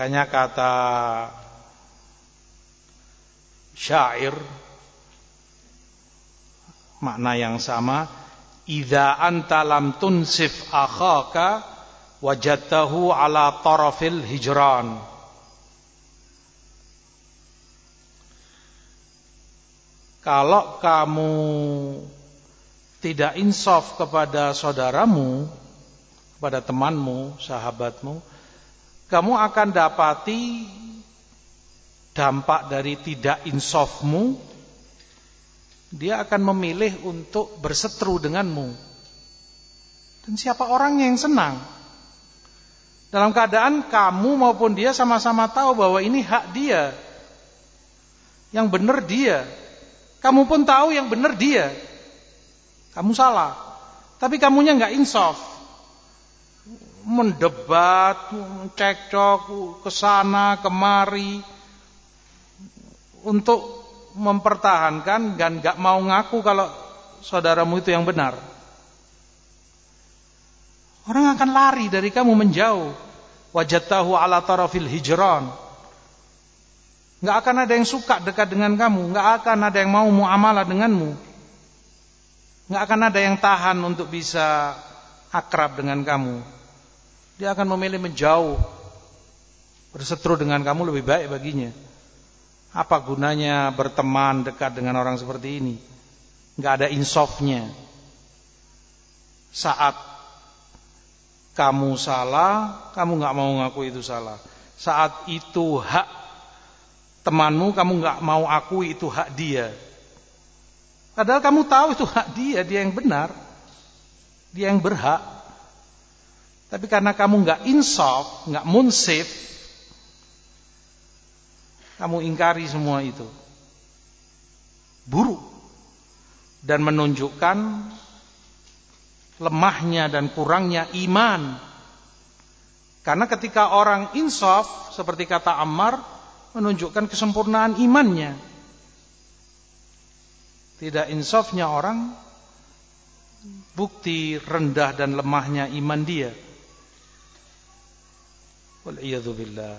Makanya kata syair makna yang sama idza anta lam tunsif akhaka wajadtahu ala tarafil hijran. Kalau kamu tidak insaf kepada saudaramu kepada temanmu sahabatmu kamu akan dapati dampak dari tidak insafmu dia akan memilih untuk berseteru denganmu. Dan siapa orangnya yang senang? Dalam keadaan kamu maupun dia sama-sama tahu bahwa ini hak dia. Yang benar dia. Kamu pun tahu yang benar dia. Kamu salah. Tapi kamunya nggak insaf. Mendebat, cekcok ke sana kemari untuk mempertahankan dan gak mau ngaku kalau saudaramu itu yang benar. Orang akan lari dari kamu menjauh. Wajatahu ala tarafil hijran. Gak akan ada yang suka dekat dengan kamu, gak akan ada yang mau muamalah denganmu. Gak akan ada yang tahan untuk bisa akrab dengan kamu. Dia akan memilih menjauh. Bersetru dengan kamu lebih baik baginya. Apa gunanya berteman dekat dengan orang seperti ini? Gak ada insofnya. Saat kamu salah, kamu gak mau ngaku itu salah. Saat itu hak temanmu, kamu gak mau akui itu hak dia. Padahal kamu tahu itu hak dia, dia yang benar. Dia yang berhak. Tapi karena kamu gak insaf, gak munsif, kamu ingkari semua itu. Buruk. Dan menunjukkan lemahnya dan kurangnya iman. Karena ketika orang insaf, seperti kata Ammar, menunjukkan kesempurnaan imannya. Tidak insafnya orang, bukti rendah dan lemahnya iman dia. Wal'iyadzubillah.